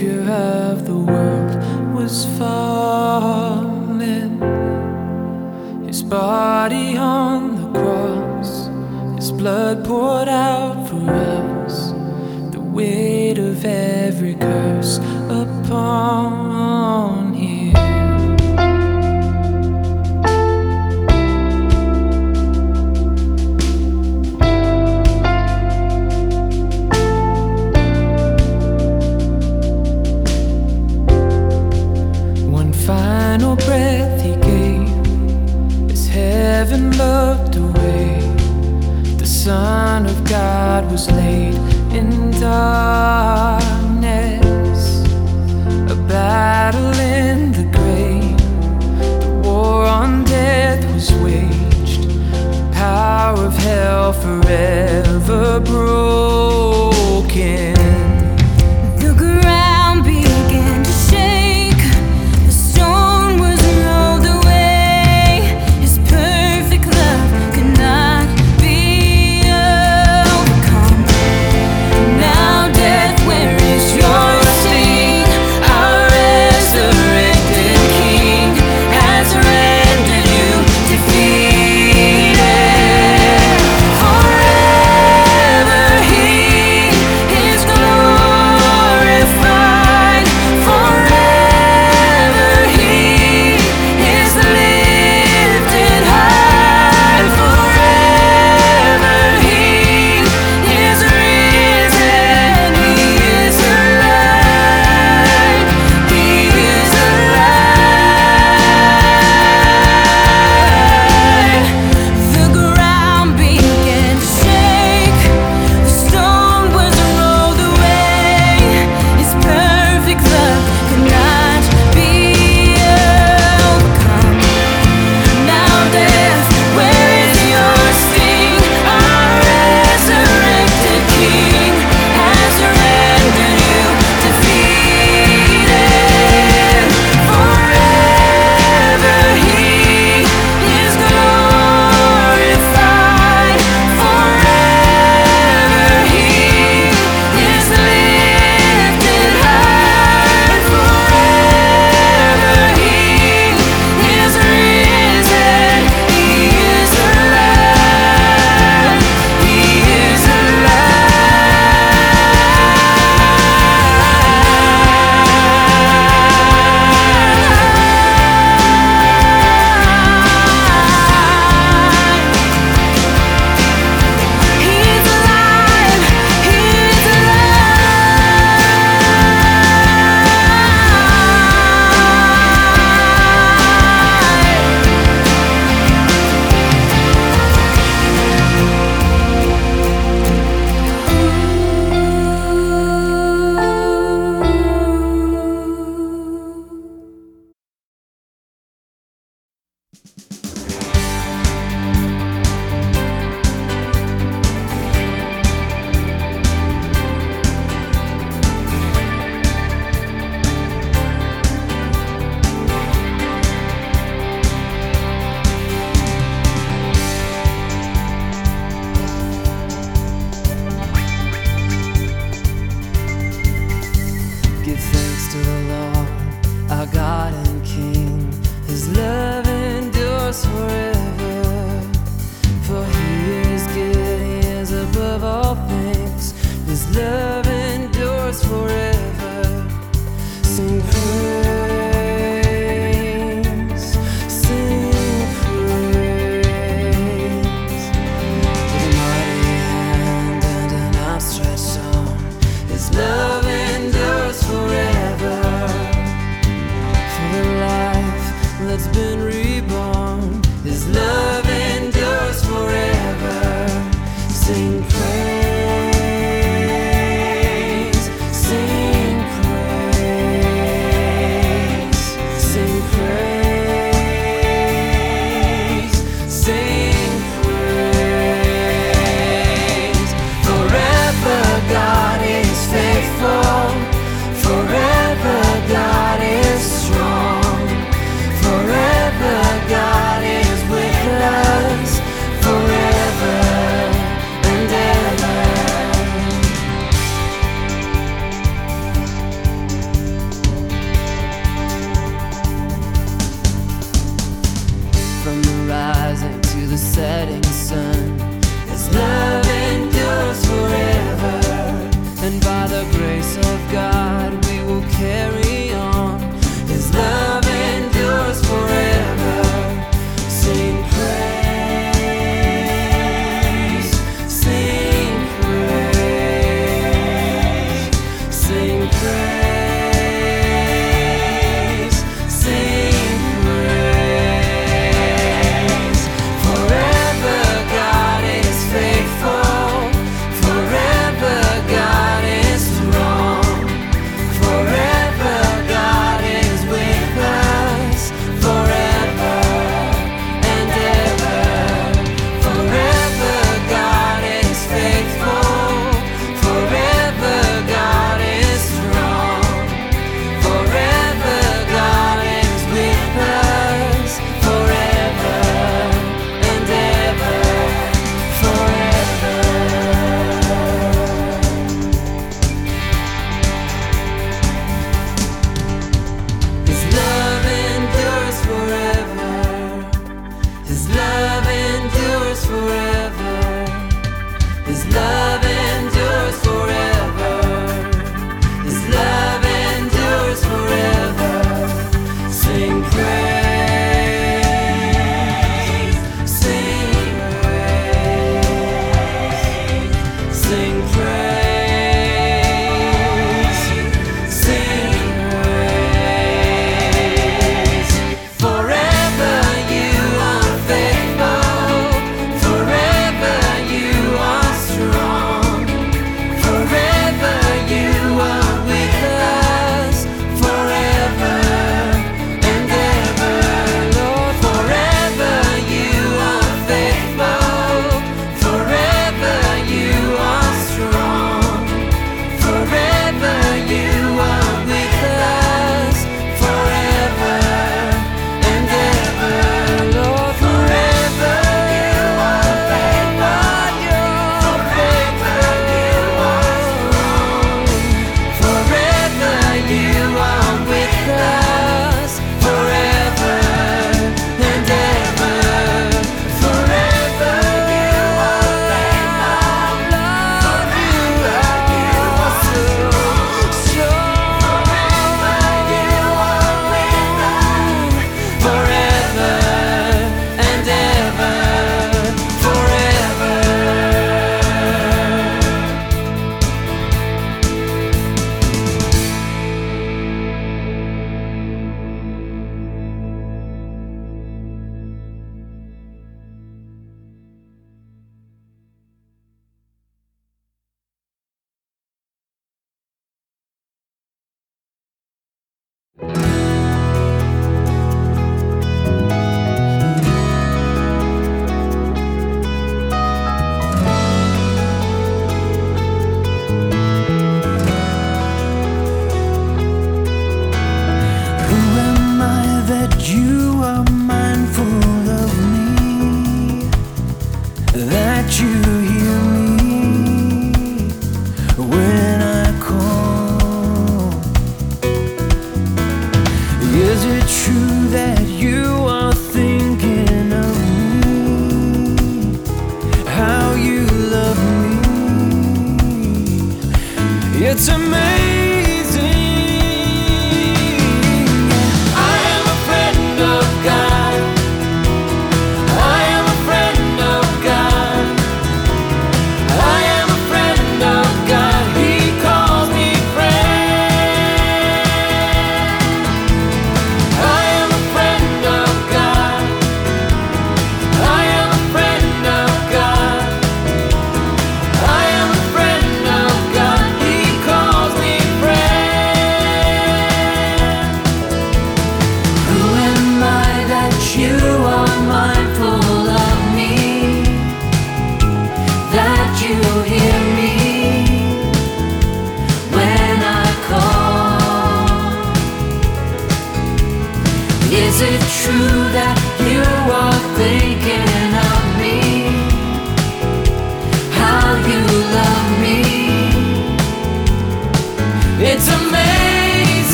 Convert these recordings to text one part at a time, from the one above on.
Savior of the world was fallen. His body on the cross, his blood poured out for us. The weight of every curse upon God was laid in darkness. A battle in the grave. The war on death was waged. The power of hell forever broken.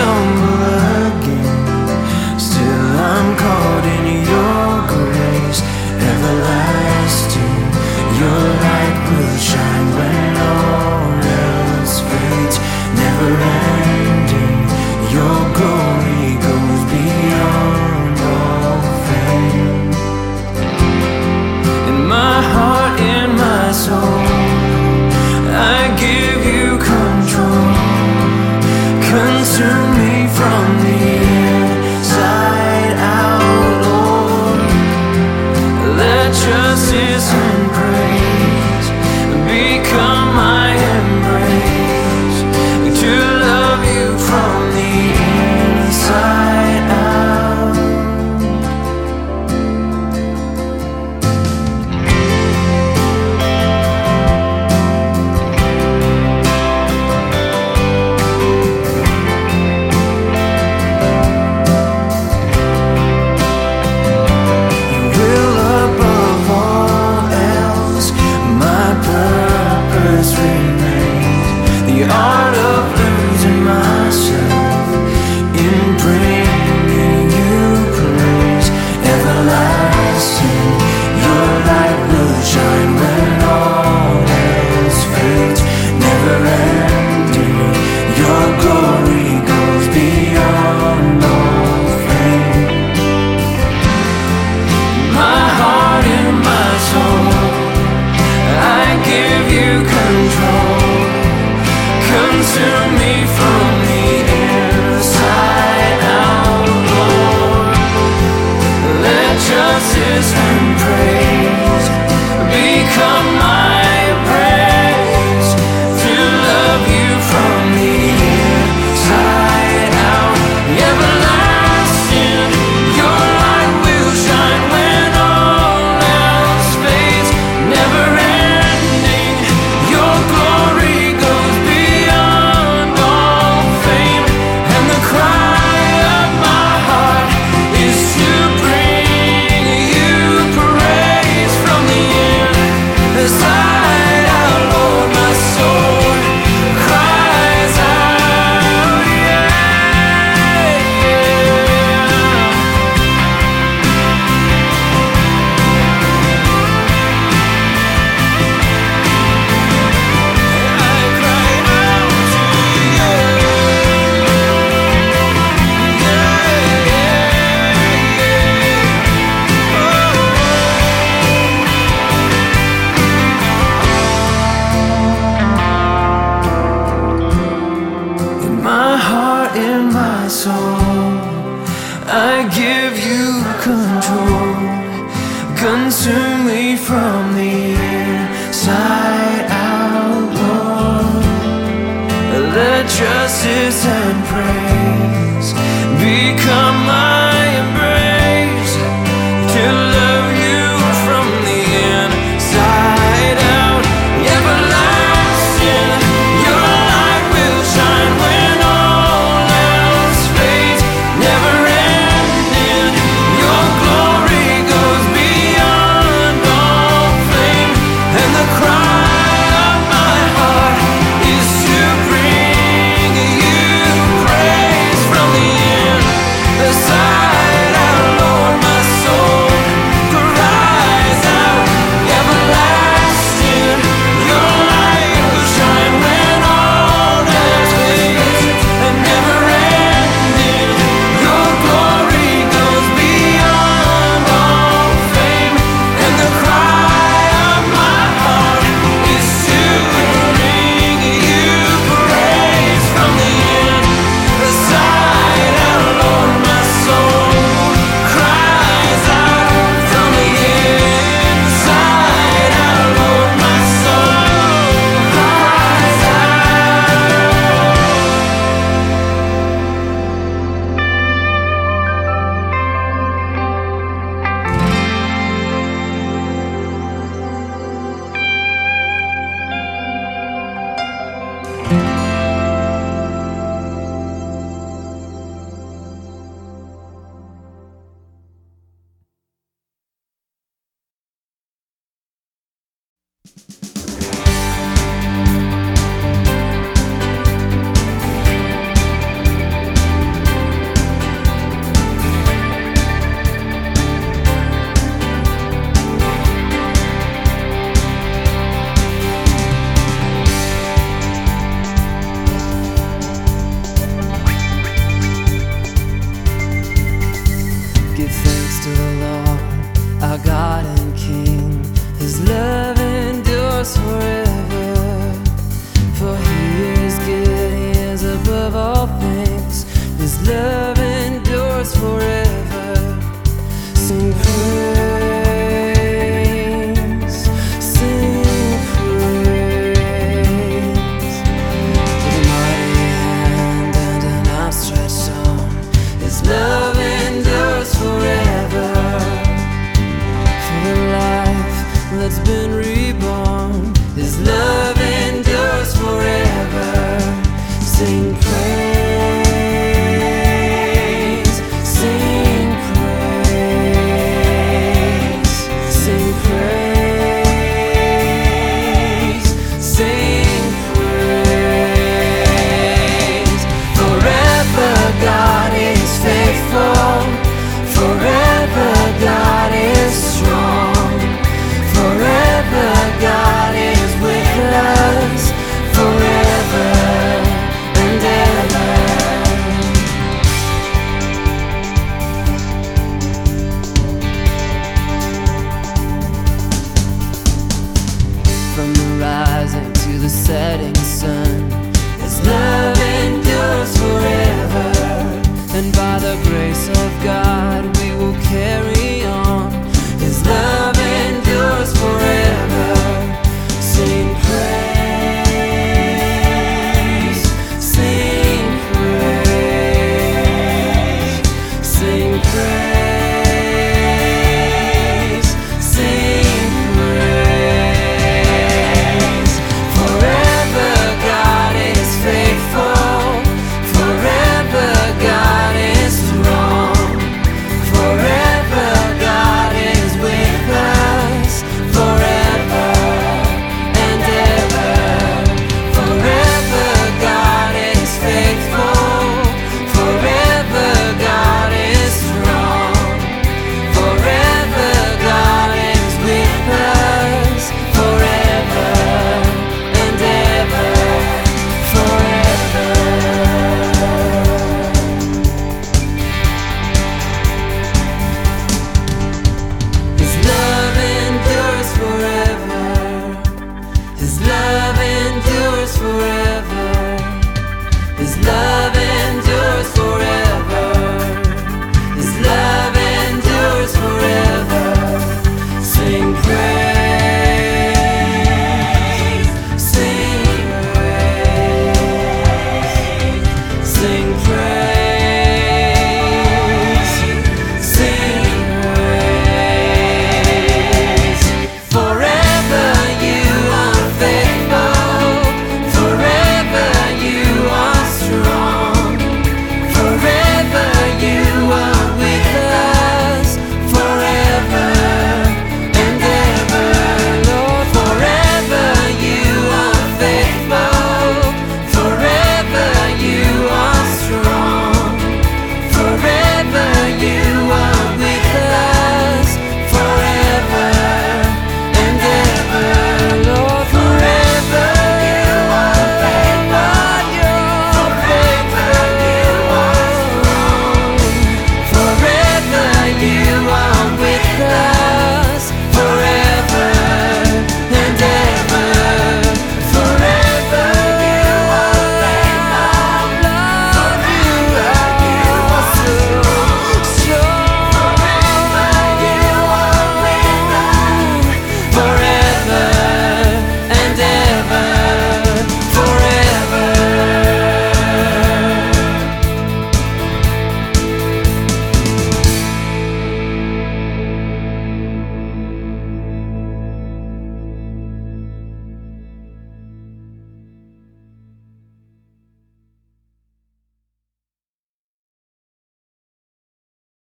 Stumble Consume sing